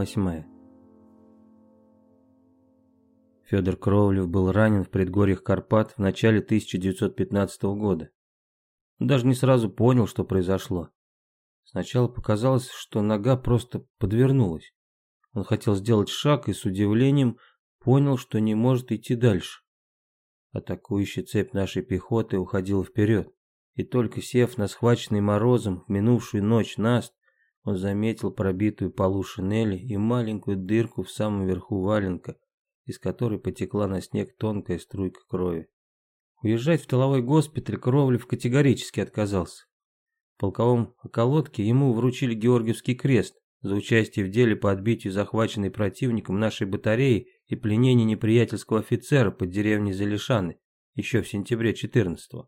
восьмая. Федор Кровлев был ранен в предгорьях Карпат в начале 1915 года. Он даже не сразу понял, что произошло. Сначала показалось, что нога просто подвернулась. Он хотел сделать шаг и с удивлением понял, что не может идти дальше. Атакующая цепь нашей пехоты уходила вперед, и только сев на схваченный морозом в минувшую ночь наст, он заметил пробитую полу шинели и маленькую дырку в самом верху валенка, из которой потекла на снег тонкая струйка крови. Уезжать в тыловой госпиталь Кровлев категорически отказался. В полковом околотке ему вручили Георгиевский крест за участие в деле по отбитию захваченной противником нашей батареи и пленению неприятельского офицера под деревней Залишаны еще в сентябре 14 -го.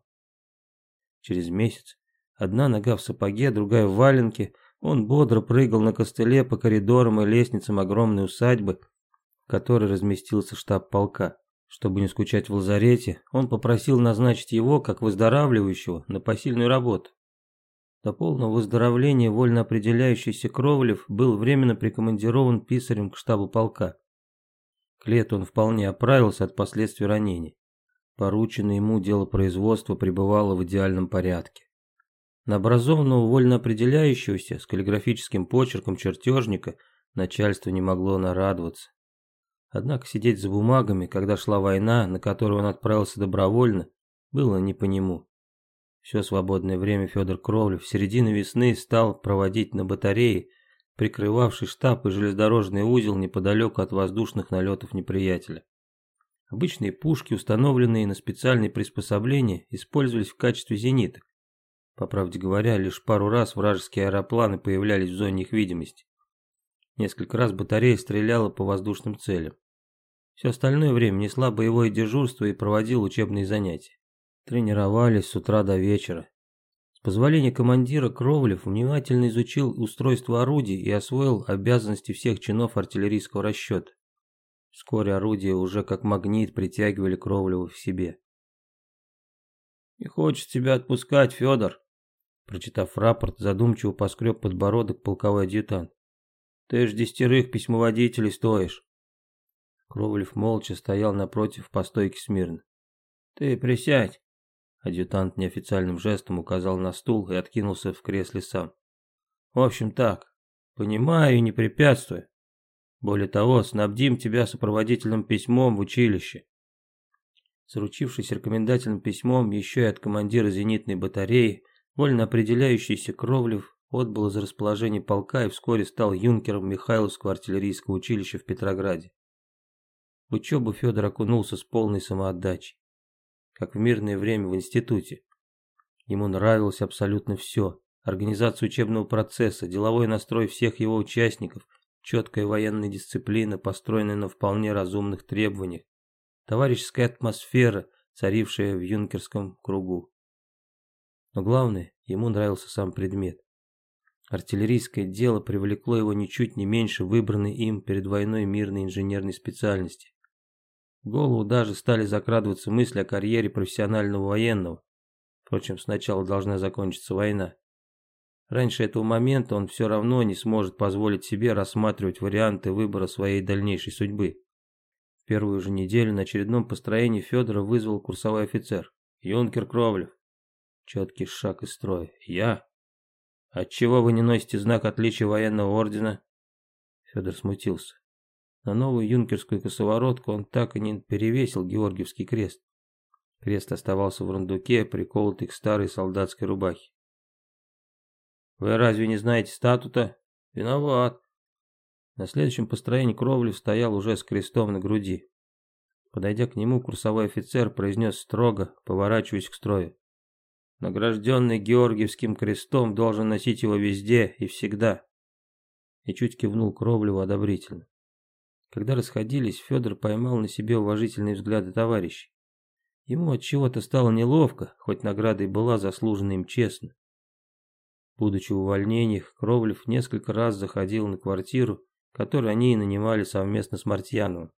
Через месяц, одна нога в сапоге, другая в валенке, он бодро прыгал на костыле по коридорам и лестницам огромной усадьбы, в которой разместился штаб полка. Чтобы не скучать в лазарете, он попросил назначить его, как выздоравливающего, на посильную работу. До полного выздоровления вольно определяющийся Кровлев был временно прикомандирован писарем к штабу полка. К лету он вполне оправился от последствий ранений. Порученное ему дело производства пребывало в идеальном порядке. На образованного вольно определяющегося с каллиграфическим почерком чертежника начальство не могло нарадоваться. Однако сидеть за бумагами, когда шла война, на которую он отправился добровольно, было не по нему. Все свободное время Федор Кровлев в середине весны стал проводить на батарее, прикрывавший штаб и железнодорожный узел неподалеку от воздушных налетов неприятеля. Обычные пушки, установленные на специальные приспособления, использовались в качестве зениток. По правде говоря, лишь пару раз вражеские аэропланы появлялись в зоне их видимости. Несколько раз батарея стреляла по воздушным целям. Все остальное время несла боевое дежурство и проводил учебные занятия. Тренировались с утра до вечера. С позволения командира Кровлев внимательно изучил устройство орудий и освоил обязанности всех чинов артиллерийского расчета. Вскоре орудия уже как магнит притягивали Кровлева в себе. «Не хочет тебя отпускать, Федор», Прочитав рапорт, задумчиво поскреб подбородок полковой адъютант. «Ты ж десятерых письмоводителей стоишь». Кровлев молча стоял напротив по стойке смирно. «Ты присядь!» Адъютант неофициальным жестом указал на стул и откинулся в кресле сам. «В общем так, понимаю и не препятствую. Более того, снабдим тебя сопроводительным письмом в училище. Заручившись рекомендательным письмом еще и от командира зенитной батареи, вольно определяющийся Кровлев отбыл из расположения полка и вскоре стал юнкером Михайловского артиллерийского училища в Петрограде. В учебу Федор окунулся с полной самоотдачей, как в мирное время в институте. Ему нравилось абсолютно все. Организация учебного процесса, деловой настрой всех его участников, четкая военная дисциплина, построенная на вполне разумных требованиях, товарищеская атмосфера, царившая в юнкерском кругу. Но главное, ему нравился сам предмет. Артиллерийское дело привлекло его ничуть не меньше выбранной им перед войной мирной инженерной специальности. В голову даже стали закрадываться мысли о карьере профессионального военного. Впрочем, сначала должна закончиться война. Раньше этого момента он все равно не сможет позволить себе рассматривать варианты выбора своей дальнейшей судьбы. В первую же неделю на очередном построении Федора вызвал курсовой офицер. «Юнкер Кровлев». Четкий шаг из строя. «Я?» «Отчего вы не носите знак отличия военного ордена?» Федор смутился. На новую юнкерскую косоворотку он так и не перевесил Георгиевский крест. Крест оставался в рундуке, приколотый к старой солдатской рубахе. «Вы разве не знаете статута?» «Виноват». На следующем построении Кровлев стоял уже с крестом на груди. Подойдя к нему, курсовой офицер произнес строго, поворачиваясь к строю. Награжденный Георгиевским крестом должен носить его везде и всегда. И чуть кивнул Кровлеву одобрительно. Когда расходились, Федор поймал на себе уважительные взгляды товарищей. Ему от чего-то стало неловко, хоть награда и была заслужена им честно. Будучи в увольнениях, Кровлев несколько раз заходил на квартиру, которую они и нанимали совместно с Мартьяновым.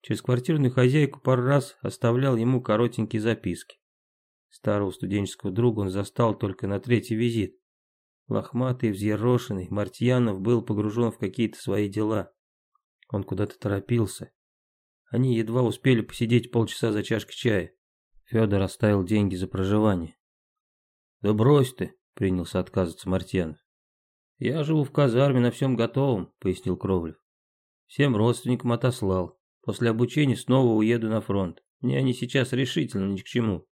Через квартирную хозяйку пару раз оставлял ему коротенькие записки. Старого студенческого друга он застал только на третий визит. Лохматый, взъерошенный, Мартьянов был погружен в какие-то свои дела. Он куда-то торопился. Они едва успели посидеть полчаса за чашкой чая. Федор оставил деньги за проживание. «Да брось ты», — принялся отказываться Мартьянов. «Я живу в казарме на всем готовом», — пояснил Кровлев. «Всем родственникам отослал. После обучения снова уеду на фронт. Мне они сейчас решительно ни к чему».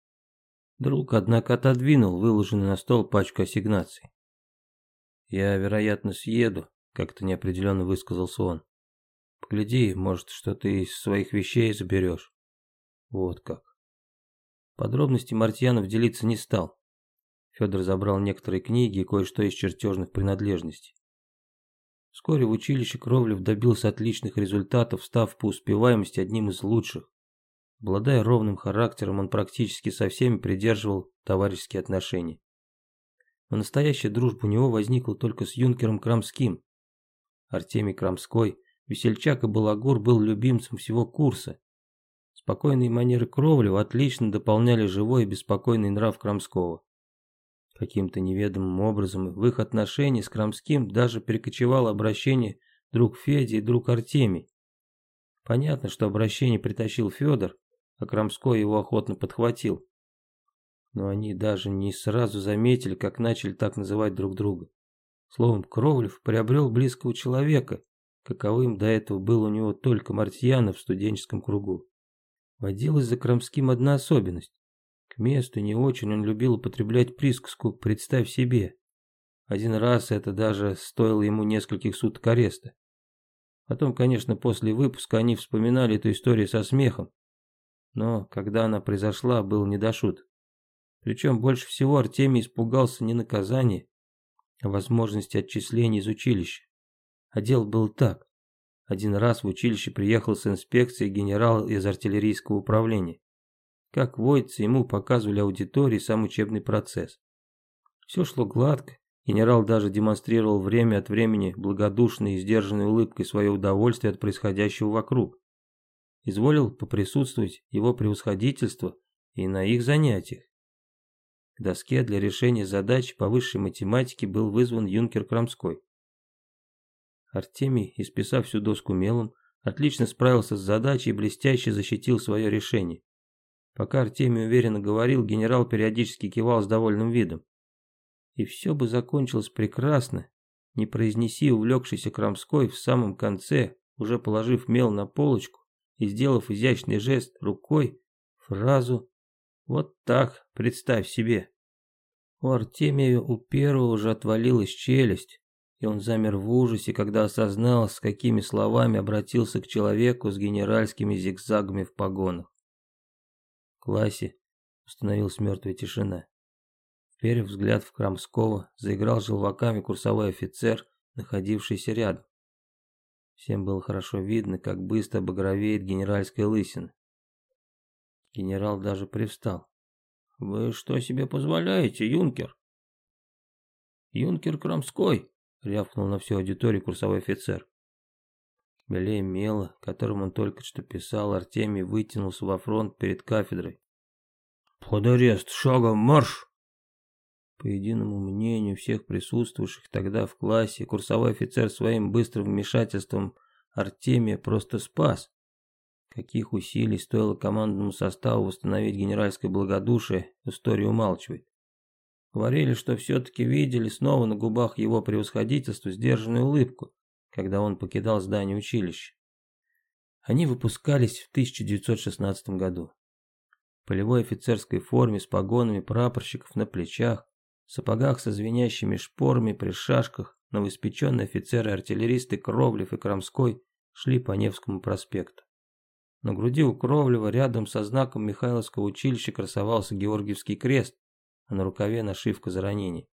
Друг, однако, отодвинул выложенный на стол пачку ассигнаций. «Я, вероятно, съеду», — как-то неопределенно высказался он. «Погляди, может, что ты из своих вещей заберешь». Вот как. Подробности Мартьянов делиться не стал. Федор забрал некоторые книги и кое-что из чертежных принадлежностей. Вскоре в училище Кровлев добился отличных результатов, став по успеваемости одним из лучших. Обладая ровным характером, он практически со всеми придерживал товарищеские отношения. Но настоящая дружба у него возникла только с юнкером Крамским. Артемий Крамской, весельчак и балагур был любимцем всего курса. Спокойные манеры Кровлева отлично дополняли живой и беспокойный нрав Крамского. Каким-то неведомым образом в их отношении с Крамским даже перекочевало обращение друг Федя и друг Артемий. Понятно, что обращение притащил Федор, а Крамской его охотно подхватил но они даже не сразу заметили, как начали так называть друг друга. Словом, Кровлев приобрел близкого человека, каковым до этого был у него только Мартьянов в студенческом кругу. Водилась за Крамским одна особенность. К месту не очень он любил употреблять присказку «представь себе». Один раз это даже стоило ему нескольких суток ареста. Потом, конечно, после выпуска они вспоминали эту историю со смехом. Но когда она произошла, был не до шуток. Причем больше всего Артемий испугался не наказания, а возможности отчисления из училища. А дело было так. Один раз в училище приехал с инспекцией генерал из артиллерийского управления. Как водится, ему показывали аудитории сам учебный процесс. Все шло гладко, генерал даже демонстрировал время от времени благодушной и сдержанной улыбкой свое удовольствие от происходящего вокруг. Изволил поприсутствовать его превосходительство и на их занятиях. К доске для решения задач по высшей математике был вызван юнкер Крамской. Артемий, исписав всю доску мелом, отлично справился с задачей и блестяще защитил свое решение. Пока Артемий уверенно говорил, генерал периодически кивал с довольным видом. И все бы закончилось прекрасно, не произнеси увлекшийся Крамской в самом конце, уже положив мел на полочку и сделав изящный жест рукой, фразу вот так, представь себе. У Артемия у первого уже отвалилась челюсть, и он замер в ужасе, когда осознал, с какими словами обратился к человеку с генеральскими зигзагами в погонах. В классе установилась мертвая тишина. Вперев взгляд в Крамского, заиграл желваками курсовой офицер, находившийся рядом. Всем было хорошо видно, как быстро багровеет генеральская лысина. Генерал даже привстал. «Вы что себе позволяете, юнкер?» «Юнкер Крамской», — рявкнул на всю аудиторию курсовой офицер. Белее мела, которым он только что писал, Артемий вытянулся во фронт перед кафедрой. «Под арест! Шагом марш!» По единому мнению всех присутствующих тогда в классе, курсовой офицер своим быстрым вмешательством Артемия просто спас. Каких усилий стоило командному составу восстановить генеральское благодушие, история умалчивает. Говорили, что все-таки видели снова на губах его превосходительства сдержанную улыбку, когда он покидал здание училища. Они выпускались в 1916 году. Полевой офицерской форме с погонами прапорщиков на плечах, в сапогах со звенящими шпорами при шашках, новоиспеченные офицеры-артиллеристы Кровлев и Крамской шли по Невскому проспекту. На груди у Кровлева рядом со знаком Михайловского училища красовался Георгиевский крест, а на рукаве нашивка за ранение.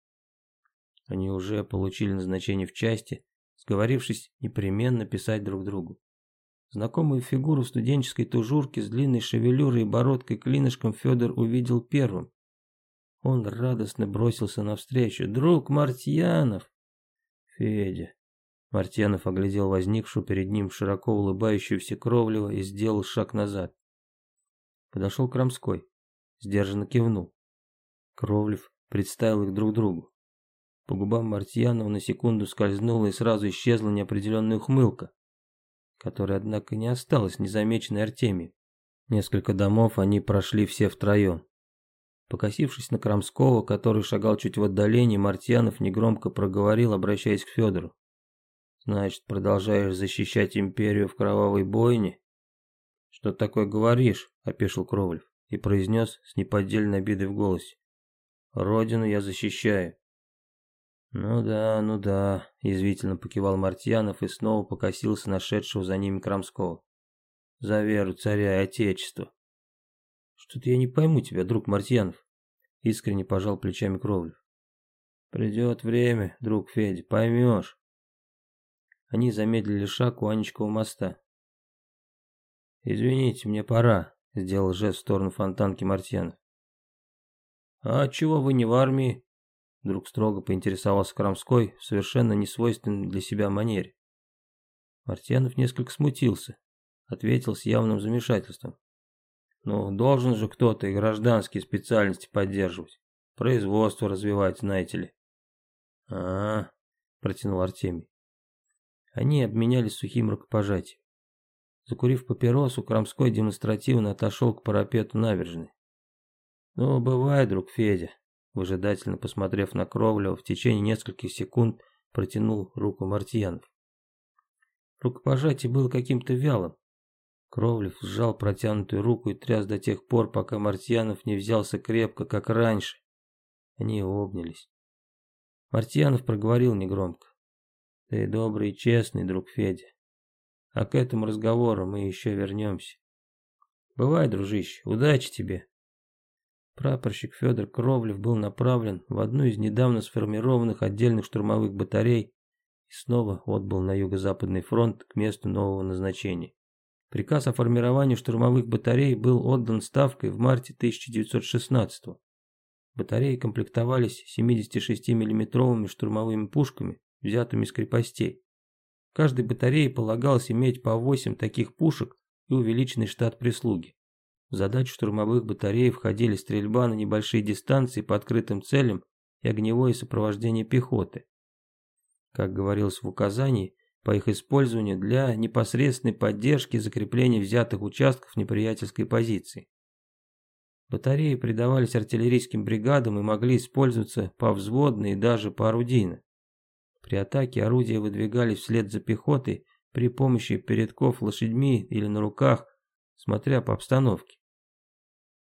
Они уже получили назначение в части, сговорившись непременно писать друг другу. Знакомую фигуру в студенческой тужурке с длинной шевелюрой и бородкой клинышком Федор увидел первым. Он радостно бросился навстречу. «Друг Мартьянов!» «Федя, Мартьянов оглядел возникшую перед ним широко улыбающуюся Кровлева и сделал шаг назад. Подошел Крамской, сдержанно кивнул. Кровлев представил их друг другу. По губам Мартьянова на секунду скользнула и сразу исчезла неопределенная ухмылка, которая, однако, не осталась незамеченной Артемием. Несколько домов они прошли все втроем. Покосившись на Крамского, который шагал чуть в отдалении, Мартьянов негромко проговорил, обращаясь к Федору. «Значит, продолжаешь защищать империю в кровавой бойне?» «Что такое говоришь?» – опешил Кровлев и произнес с неподдельной обидой в голосе. «Родину я защищаю». «Ну да, ну да», – язвительно покивал Мартьянов и снова покосился нашедшего за ними Крамского за веру царя и отечества. Что-то я не пойму тебя, друг Мартьянов. Искренне пожал плечами Кровлев. Придет время, друг Федя, поймешь. Они замедлили шаг у Анечкового моста. «Извините, мне пора», — сделал жест в сторону фонтанки Мартьянов. «А чего вы не в армии?» Вдруг строго поинтересовался Крамской в совершенно несвойственной для себя манере. Мартьянов несколько смутился ответил с явным замешательством. Ну, должен же кто-то и гражданские специальности поддерживать. Производство развивать, знаете ли. А, -а, -а протянул Артемий. Они обменялись сухим рукопожатием. Закурив папиросу, Крамской демонстративно отошел к парапету набережной. «Ну, бывай, друг Федя», выжидательно посмотрев на Кровлева, в течение нескольких секунд протянул руку Мартьянов. Рукопожатие было каким-то вялым, Кровлев сжал протянутую руку и тряс до тех пор, пока Мартьянов не взялся крепко, как раньше. Они обнялись. Мартьянов проговорил негромко. «Ты добрый и честный, друг Федя. А к этому разговору мы еще вернемся. Бывай, дружище, удачи тебе!» Прапорщик Федор Кровлев был направлен в одну из недавно сформированных отдельных штурмовых батарей и снова отбыл на юго-западный фронт к месту нового назначения. Приказ о формировании штурмовых батарей был отдан Ставкой в марте 1916 -го. Батареи комплектовались 76 миллиметровыми штурмовыми пушками, взятыми из крепостей. Каждой батарее полагалось иметь по 8 таких пушек и увеличенный штат прислуги. В задачу штурмовых батарей входили стрельба на небольшие дистанции по открытым целям и огневое сопровождение пехоты. Как говорилось в указании, по их использованию для непосредственной поддержки и закрепления взятых участков неприятельской позиции. Батареи придавались артиллерийским бригадам и могли использоваться повзводно и даже поорудийно. При атаке орудия выдвигались вслед за пехотой при помощи передков лошадьми или на руках, смотря по обстановке.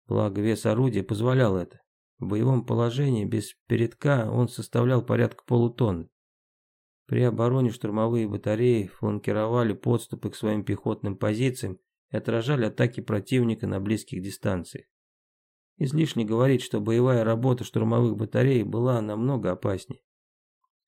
Благо вес орудия позволял это. В боевом положении без передка он составлял порядка полутонны. При обороне штурмовые батареи фланкировали подступы к своим пехотным позициям и отражали атаки противника на близких дистанциях. Излишне говорить, что боевая работа штурмовых батарей была намного опаснее.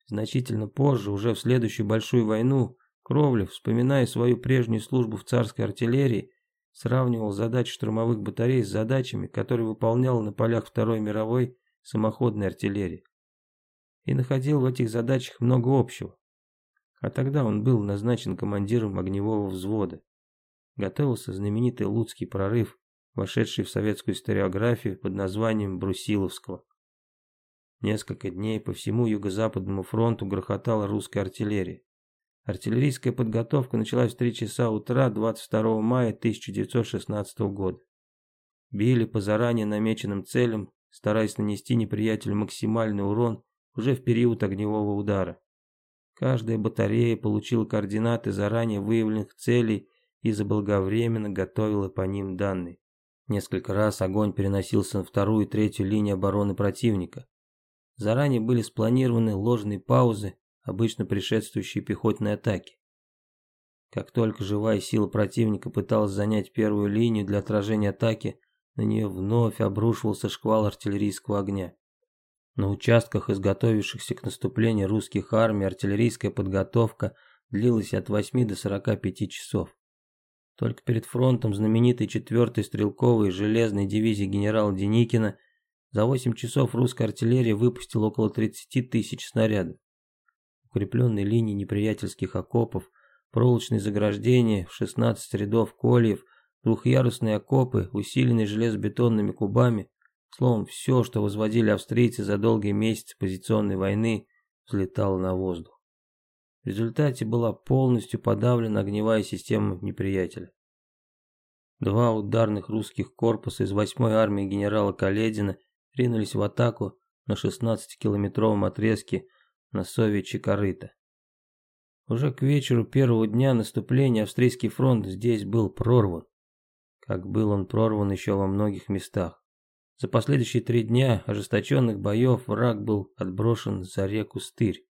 Значительно позже, уже в следующую большую войну, Кровлев, вспоминая свою прежнюю службу в царской артиллерии, сравнивал задачи штурмовых батарей с задачами, которые выполняла на полях Второй мировой самоходной артиллерии и находил в этих задачах много общего. А тогда он был назначен командиром огневого взвода. Готовился знаменитый Луцкий прорыв, вошедший в советскую историографию под названием Брусиловского. Несколько дней по всему юго-западному фронту грохотала русская артиллерия. Артиллерийская подготовка началась в 3 часа утра 22 мая 1916 года. Били по заранее намеченным целям, стараясь нанести неприятелю максимальный урон уже в период огневого удара. Каждая батарея получила координаты заранее выявленных целей и заблаговременно готовила по ним данные. Несколько раз огонь переносился на вторую и третью линии обороны противника. Заранее были спланированы ложные паузы, обычно предшествующие пехотной атаке. Как только живая сила противника пыталась занять первую линию для отражения атаки, на нее вновь обрушивался шквал артиллерийского огня. На участках, изготовившихся к наступлению русских армий, артиллерийская подготовка длилась от 8 до 45 часов. Только перед фронтом знаменитой 4-й стрелковой железной дивизии генерала Деникина за 8 часов русская артиллерия выпустила около 30 тысяч снарядов. Укрепленные линии неприятельских окопов, проволочные заграждения в 16 рядов кольев, двухъярусные окопы, усиленные железобетонными кубами, Словом, все, что возводили австрийцы за долгие месяцы позиционной войны, взлетала на воздух. В результате была полностью подавлена огневая система неприятеля. Два ударных русских корпуса из 8-й армии генерала Каледина ринулись в атаку на 16-километровом отрезке на Сове-Чикорыта. Уже к вечеру первого дня наступления австрийский фронт здесь был прорван. Как был он прорван еще во многих местах. За последующие три дня ожесточенных боев враг был отброшен за реку Стырь.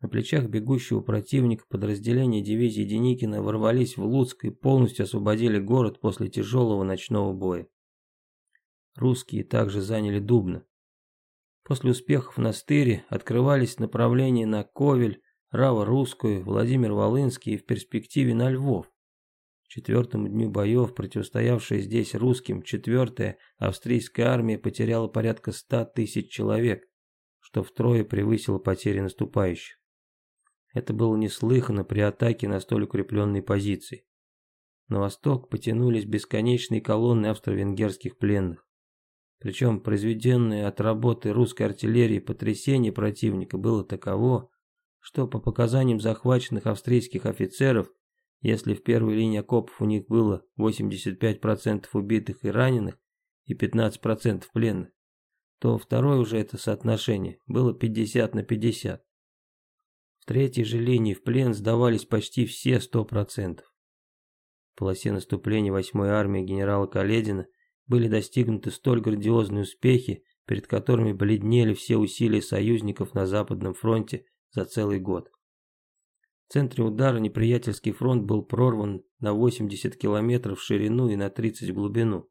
На плечах бегущего противника подразделения дивизии Деникина ворвались в Луцк и полностью освободили город после тяжелого ночного боя. Русские также заняли Дубно. После успехов на Стыре открывались направления на Ковель, Раво-Русскую, Владимир-Волынский и в перспективе на Львов. Четвертому дню боев, противостоявшая здесь русским, четвертая австрийская армия потеряла порядка ста тысяч человек, что втрое превысило потери наступающих. Это было неслыханно при атаке на столь укрепленные позиции. На восток потянулись бесконечные колонны австро-венгерских пленных. Причем произведенное от работы русской артиллерии потрясение противника было таково, что по показаниям захваченных австрийских офицеров, если в первой линии окопов у них было 85% убитых и раненых и 15% пленных, то второй уже это соотношение было 50 на 50. В третьей же линии в плен сдавались почти все 100%. В полосе наступления 8-й армии генерала Каледина были достигнуты столь грандиозные успехи, перед которыми бледнели все усилия союзников на Западном фронте за целый год. В центре удара неприятельский фронт был прорван на 80 километров в ширину и на 30 в глубину.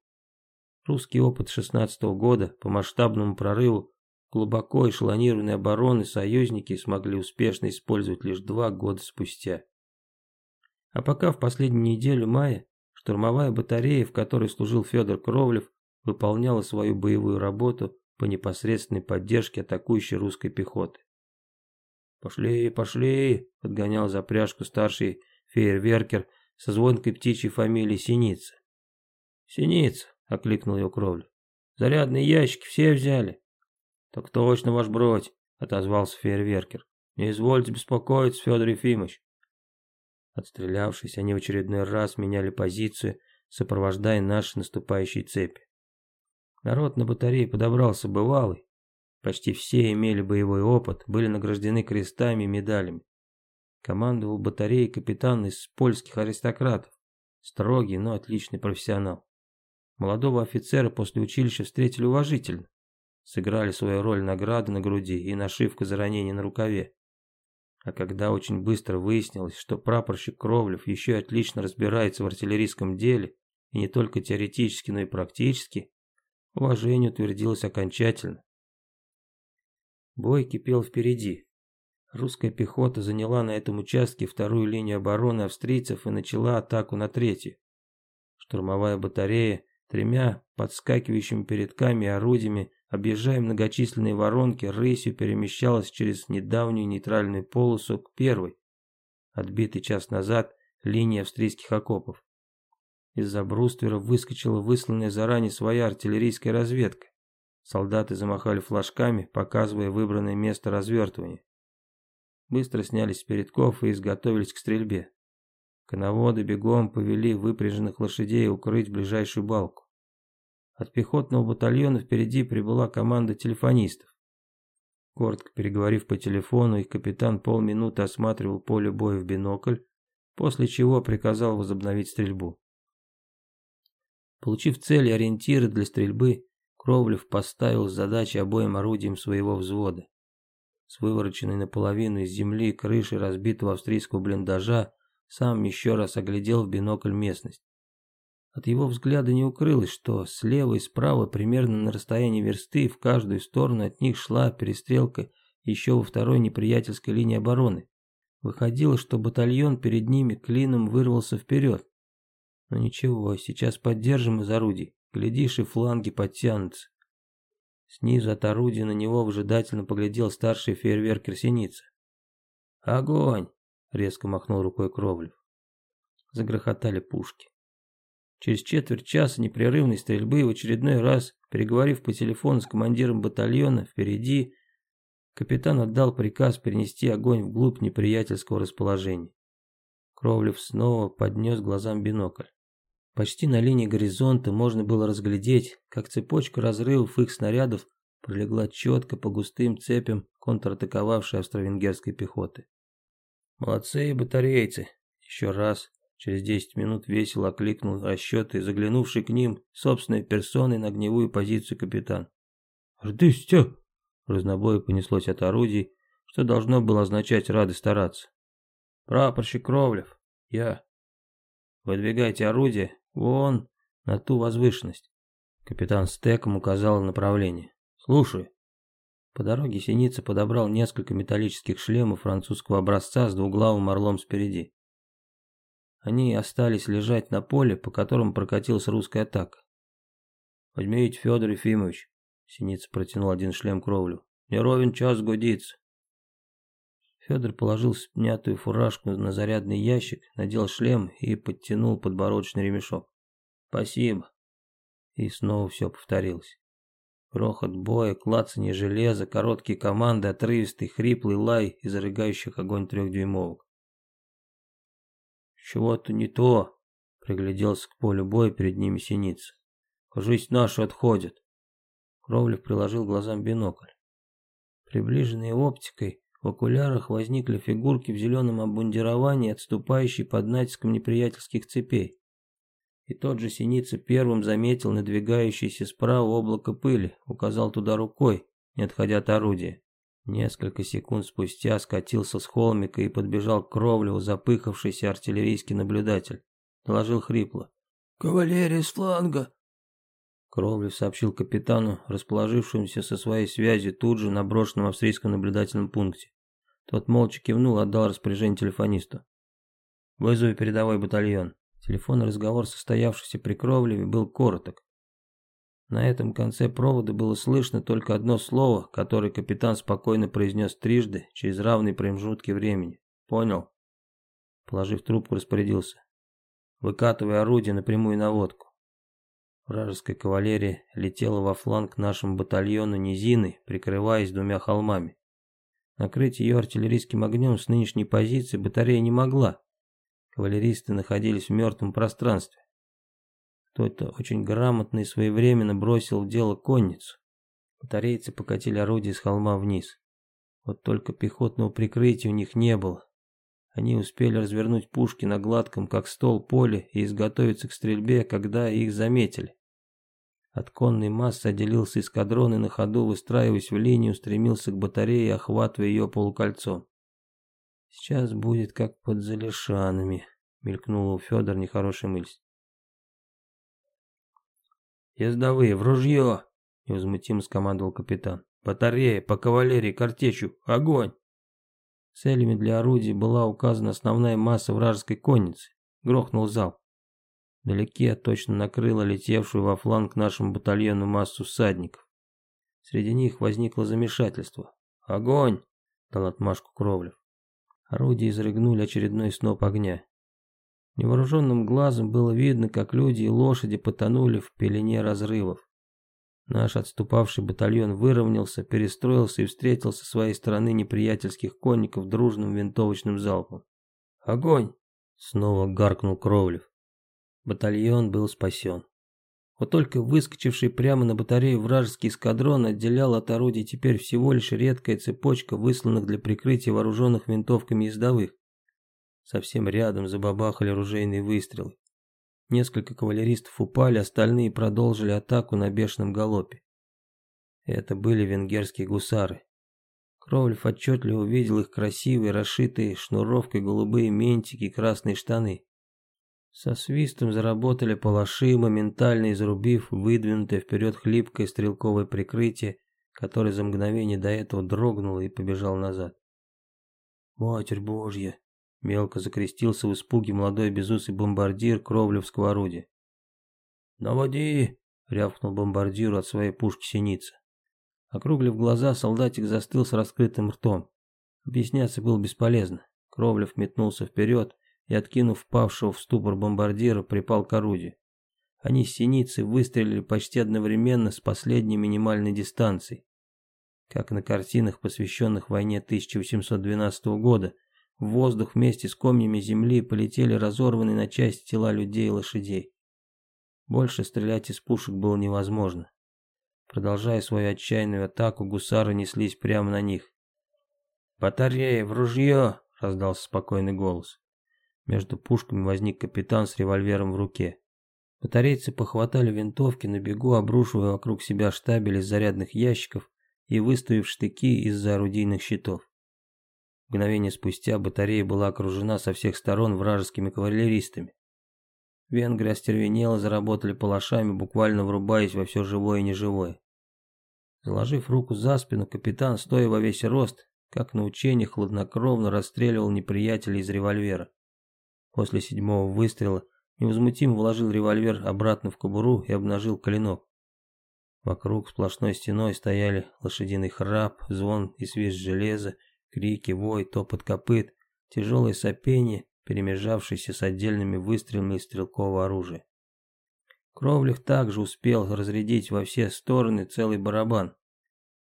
Русский опыт 16 -го года по масштабному прорыву глубоко эшелонированной обороны союзники смогли успешно использовать лишь два года спустя. А пока в последнюю неделю мая Штурмовая батарея, в которой служил Федор Кровлев, выполняла свою боевую работу по непосредственной поддержке атакующей русской пехоты. «Пошли, пошли!» — подгонял запряжку старший фейерверкер со звонкой птичьей фамилией Синица. «Синица!» — окликнул его Кровлев. «Зарядные ящики все взяли?» «Так точно, ваш бродь!» — отозвался фейерверкер. «Не извольте беспокоиться, Федор Ефимович. Отстрелявшись, они в очередной раз меняли позицию, сопровождая наши наступающие цепи. Народ на батарее подобрался бывалый. Почти все имели боевой опыт, были награждены крестами и медалями. Командовал батареей капитан из польских аристократов. Строгий, но отличный профессионал. Молодого офицера после училища встретили уважительно. Сыграли свою роль награды на груди и нашивка за ранение на рукаве. А когда очень быстро выяснилось, что прапорщик Кровлев еще и отлично разбирается в артиллерийском деле, и не только теоретически, но и практически, уважение утвердилось окончательно. Бой кипел впереди. Русская пехота заняла на этом участке вторую линию обороны австрийцев и начала атаку на третью. Штурмовая батарея тремя подскакивающими передками и орудиями объезжая многочисленные воронки, рысью перемещалась через недавнюю нейтральную полосу к первой, отбитый час назад линии австрийских окопов. Из-за бруствера выскочила высланная заранее своя артиллерийская разведка. Солдаты замахали флажками, показывая выбранное место развертывания. Быстро снялись с передков и изготовились к стрельбе. Коноводы бегом повели выпряженных лошадей укрыть ближайшую балку. От пехотного батальона впереди прибыла команда телефонистов. Коротко переговорив по телефону, их капитан полминуты осматривал поле боя в бинокль, после чего приказал возобновить стрельбу. Получив цель и ориентиры для стрельбы, Кровлев поставил задачи обоим орудиям своего взвода. С вывороченной наполовину из земли крыши разбитого австрийского блиндажа сам еще раз оглядел в бинокль местность. От его взгляда не укрылось, что слева и справа, примерно на расстоянии версты, в каждую сторону от них шла перестрелка еще во второй неприятельской линии обороны. Выходило, что батальон перед ними клином вырвался вперед. Но ничего, сейчас поддержим из орудий, глядишь и фланги подтянутся. Снизу от орудия на него выжидательно поглядел старший фейерверкер Синица. «Огонь!» — резко махнул рукой Кровлев. Загрохотали пушки. Через четверть часа непрерывной стрельбы в очередной раз, переговорив по телефону с командиром батальона, впереди капитан отдал приказ перенести огонь вглубь неприятельского расположения. Кровлев снова поднес глазам бинокль. Почти на линии горизонта можно было разглядеть, как цепочка разрывов их снарядов пролегла четко по густым цепям контратаковавшей австро-венгерской пехоты. «Молодцы, батарейцы!» Еще раз, через десять минут весело окликнул расчеты, заглянувший к ним собственной персоной на огневую позицию капитан. «Ждыстя!» Разнобой понеслось от орудий, что должно было означать рады стараться. «Прапорщик Кровлев, я. Выдвигайте орудие, вон, на ту возвышенность». Капитан Стеком указал направление. «Слушай». По дороге Синица подобрал несколько металлических шлемов французского образца с двуглавым орлом спереди. Они остались лежать на поле, по которому прокатилась русская атака. «Возьмите, Федор Ефимович», — Синица протянул один шлем кровлю. «Не ровен час годится». Федор положил снятую фуражку на зарядный ящик, надел шлем и подтянул подбородочный ремешок. «Спасибо». И снова все повторилось. Грохот боя, клацанье железа, короткие команды, отрывистый, хриплый лай из зарыгающих огонь трехдюймовок. «Чего-то не то», — пригляделся к полю боя перед ними синица. «Кажись, наши отходят». Кровлев приложил глазам бинокль. Приближенные оптикой, в окулярах возникли фигурки в зеленом обмундировании, отступающие под натиском неприятельских цепей. И тот же Синица первым заметил надвигающееся справа облако пыли, указал туда рукой, не отходя от орудия. Несколько секунд спустя скатился с холмика и подбежал к кровлю запыхавшийся артиллерийский наблюдатель. Доложил хрипло. «Кавалерия с фланга!» Кровлев сообщил капитану, расположившемуся со своей связью тут же на брошенном австрийском наблюдательном пункте. Тот молча кивнул, отдал распоряжение телефонисту. «Вызови передовой батальон». Телефонный разговор, состоявшийся при Кровлеве, был короток. На этом конце провода было слышно только одно слово, которое капитан спокойно произнес трижды через равные промежутки времени. «Понял?» Положив трубку, распорядился. «Выкатывай орудие на прямую наводку». Вражеская кавалерия летела во фланг нашему батальону низины, прикрываясь двумя холмами. Накрыть ее артиллерийским огнем с нынешней позиции батарея не могла. Кавалеристы находились в мертвом пространстве. Кто-то очень грамотно и своевременно бросил в дело конницу. Батарейцы покатили орудие с холма вниз. Вот только пехотного прикрытия у них не было. Они успели развернуть пушки на гладком, как стол, поле и изготовиться к стрельбе, когда их заметили. От конной массы отделился эскадрон и на ходу, выстраиваясь в линию, стремился к батарее, охватывая ее полукольцом. «Сейчас будет как под Залешанами», — мелькнула у Федора нехорошая мысль. «Ездовые, в ружье!» — невозмутимо скомандовал капитан. «Батарея, по кавалерии, картечью, огонь!» Целями для орудий была указана основная масса вражеской конницы. Грохнул зал. Вдалеке точно накрыло летевшую во фланг нашему батальону массу всадников. Среди них возникло замешательство. «Огонь!» — дал отмашку Кровлев. Орудия изрыгнули очередной сноп огня. Невооруженным глазом было видно, как люди и лошади потонули в пелене разрывов. Наш отступавший батальон выровнялся, перестроился и встретил со своей стороны неприятельских конников дружным винтовочным залпом. «Огонь!» — снова гаркнул Кровлев. Батальон был спасен. Вот только выскочивший прямо на батарею вражеский эскадрон отделял от орудий теперь всего лишь редкая цепочка высланных для прикрытия вооруженных винтовками ездовых. Совсем рядом забабахали ружейные выстрелы. Несколько кавалеристов упали, остальные продолжили атаку на бешеном галопе. Это были венгерские гусары. Кровлев отчетливо увидел их красивые, расшитые шнуровкой голубые ментики и красные штаны. Со свистом заработали палаши, моментально изрубив выдвинутое вперед хлипкое стрелковое прикрытие, которое за мгновение до этого дрогнуло и побежал назад. «Матерь Божья!» Мелко закрестился в испуге молодой безусый бомбардир Кровлевского орудия. «Наводи!» — рявкнул бомбардиру от своей пушки синица. Округлив глаза, солдатик застыл с раскрытым ртом. Объясняться было бесполезно. Кровлев метнулся вперед и, откинув павшего в ступор бомбардира, припал к орудию. Они с синицей выстрелили почти одновременно с последней минимальной дистанцией. как на картинах, посвященных войне 1812 года, в воздух вместе с комьями земли полетели разорванные на части тела людей и лошадей. Больше стрелять из пушек было невозможно. Продолжая свою отчаянную атаку, гусары неслись прямо на них. «Батарея, в ружье!» — раздался спокойный голос. Между пушками возник капитан с револьвером в руке. Батарейцы похватали винтовки на бегу, обрушивая вокруг себя штабель из зарядных ящиков и выставив штыки из-за орудийных щитов. Мгновение спустя батарея была окружена со всех сторон вражескими кавалеристами. Венгры остервенело заработали палашами, буквально врубаясь во все живое и неживое. Заложив руку за спину, капитан, стоя во весь рост, как на учениях, хладнокровно расстреливал неприятеля из револьвера. После седьмого выстрела невозмутимо вложил револьвер обратно в кобуру и обнажил клинок. Вокруг сплошной стеной стояли лошадиный храп, звон и свист железа, крики, вой, топот копыт, тяжелое сопение, перемежавшееся с отдельными выстрелами из стрелкового оружия. Кровлев также успел разрядить во все стороны целый барабан.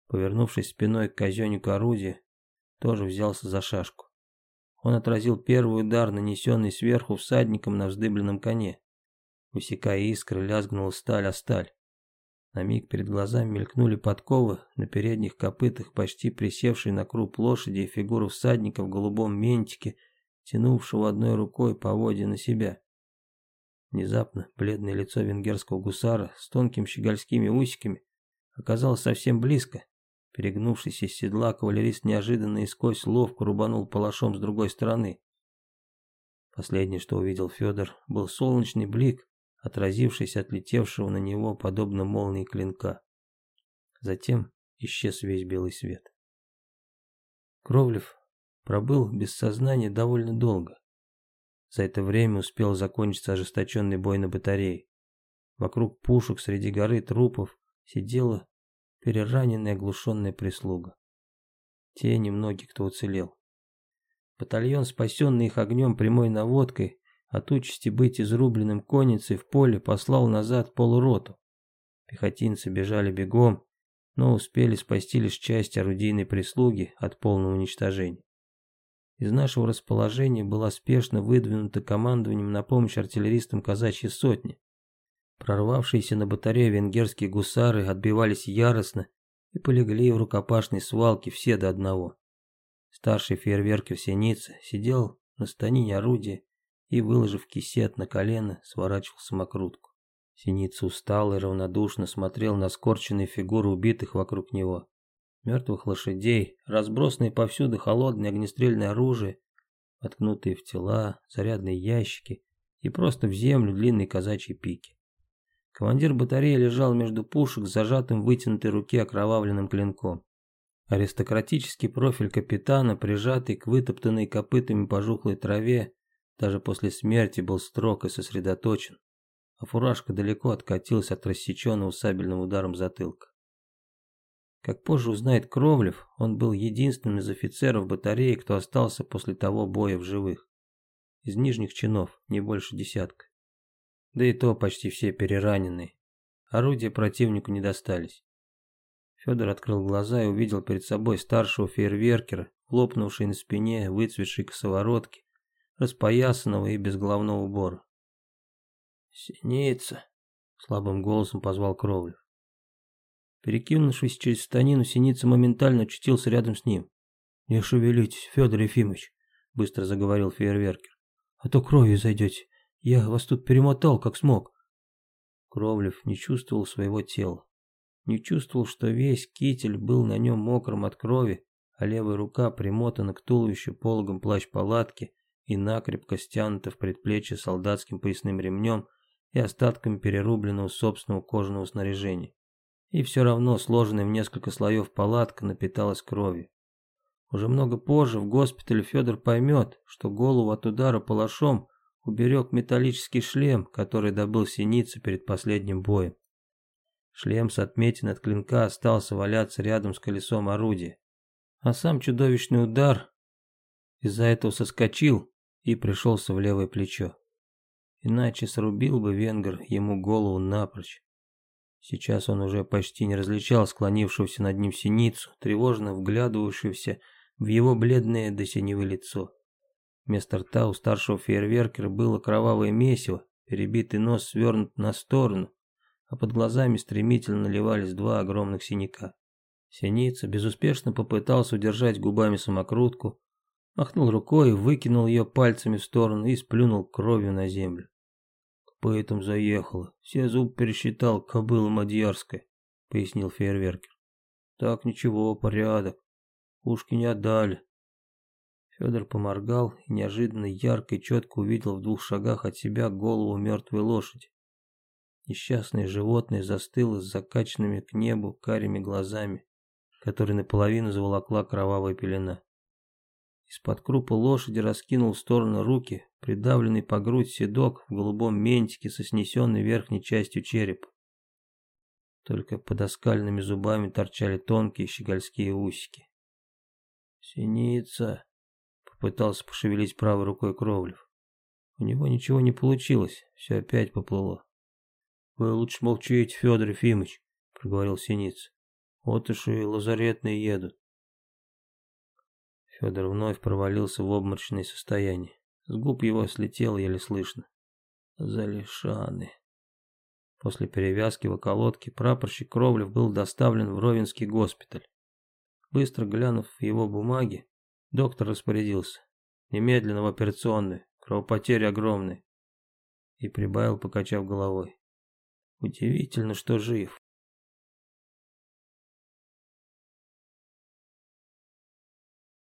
Повернувшись спиной к казеннику орудия, тоже взялся за шашку. Он отразил первый удар, нанесенный сверху всадником на вздыбленном коне. Высекая искры, лязгнула сталь о сталь. На миг перед глазами мелькнули подковы, на передних копытах почти присевшей на круп лошади и фигуру всадника в голубом ментике, тянувшего одной рукой поводья на себя. Внезапно бледное лицо венгерского гусара с тонкими щегольскими усиками оказалось совсем близко. Перегнувшись из седла, кавалерист неожиданно и сквозь ловко рубанул палашом с другой стороны. Последнее, что увидел Федор, был солнечный блик, отразившись от летевшего на него подобно молнии клинка. Затем исчез весь белый свет. Кровлев пробыл без сознания довольно долго. За это время успел закончиться ожесточенный бой на батарее. Вокруг пушек среди горы трупов сидела перераненная оглушенная прислуга. Те немногие, кто уцелел. Батальон, спасенный их огнем прямой наводкой, от участи быть изрубленным конницей в поле послал назад полуроту. Пехотинцы бежали бегом, но успели спасти лишь часть орудийной прислуги от полного уничтожения. Из нашего расположения была спешно выдвинута командованием на помощь артиллеристам казачьи сотни. Прорвавшиеся на батарею венгерские гусары отбивались яростно и полегли в рукопашной свалке все до одного. Старший фейерверкер Синица сидел на станине орудия и, выложив кисет на колено, сворачивал самокрутку. Синица устал и равнодушно смотрел на скорченные фигуры убитых вокруг него. Мертвых лошадей, разбросанные повсюду холодное огнестрельное оружие, воткнутые в тела, зарядные ящики и просто в землю длинные казачьи пики. Командир батареи лежал между пушек с зажатым в вытянутой руке окровавленным клинком. Аристократический профиль капитана, прижатый к вытоптанной копытами пожухлой траве, даже после смерти был строг и сосредоточен, а фуражка далеко откатилась от рассеченного сабельным ударом затылка. Как позже узнает Кровлев, он был единственным из офицеров батареи, кто остался после того боя в живых. Из нижних чинов не больше десятка. Да и то почти все перераненные. Орудия противнику не достались. Федор открыл глаза и увидел перед собой старшего фейерверкера, лопнувший на спине, выцветшей косоворотки, распоясанного и без головного убора. «Синица!» — слабым голосом позвал Кровлев. Перекинувшись через станину, Синица моментально очутился рядом с ним. «Не шевелитесь, Федор Ефимович», — быстро заговорил фейерверкер. «А то кровью зайдете. Я вас тут перемотал, как смог». Кровлев не чувствовал своего тела. Не чувствовал, что весь китель был на нем мокрым от крови, а левая рука примотана к туловищу пологом плащ-палатки, и накрепко стянута в предплечье солдатским поясным ремнем и остатками перерубленного собственного кожаного снаряжения. И все равно сложенная в несколько слоев палатка напиталась кровью. Уже много позже в госпитале Федор поймет, что голову от удара палашом уберег металлический шлем, который добыл синица перед последним боем. Шлем с отметин от клинка остался валяться рядом с колесом орудия. А сам чудовищный удар из-за этого соскочил и пришелся в левое плечо. Иначе срубил бы венгер ему голову напрочь. Сейчас он уже почти не различал склонившегося над ним синицу, тревожно вглядывавшегося в его бледное до синевы лицо. Вместо рта у старшего фейерверкера было кровавое месиво, перебитый нос свернут на сторону, а под глазами стремительно наливались два огромных синяка. Синица безуспешно попытался удержать губами самокрутку, махнул рукой, выкинул ее пальцами в сторону и сплюнул кровью на землю. Поэтому заехала. Все зуб пересчитал, кобыла мадьярская, пояснил фейерверкер. Так ничего, порядок. Ушки не отдали. Федор поморгал и неожиданно ярко и четко увидел в двух шагах от себя голову мертвой лошади. Несчастное животное застыло с закачанными к небу карими глазами, которые наполовину заволокла кровавая пелена. Из-под крупа лошади раскинул в сторону руки, придавленный по грудь седок в голубом ментике со снесенной верхней частью черепа. Только под оскальными зубами торчали тонкие щегольские усики. «Синица!» — попытался пошевелить правой рукой Кровлев. У него ничего не получилось, все опять поплыло. «Вы лучше молчите, Федор Ефимович», — проговорил Синица. «Вот уж и лазаретные едут». Федор вновь провалился в обморочное состояние. С губ его слетело еле слышно. Залишаны. После перевязки в околотке прапорщик Кровлев был доставлен в Ровенский госпиталь. Быстро глянув его бумаги, доктор распорядился. Немедленно в операционную, кровопотери огромные. И прибавил, покачав головой. Удивительно, что жив.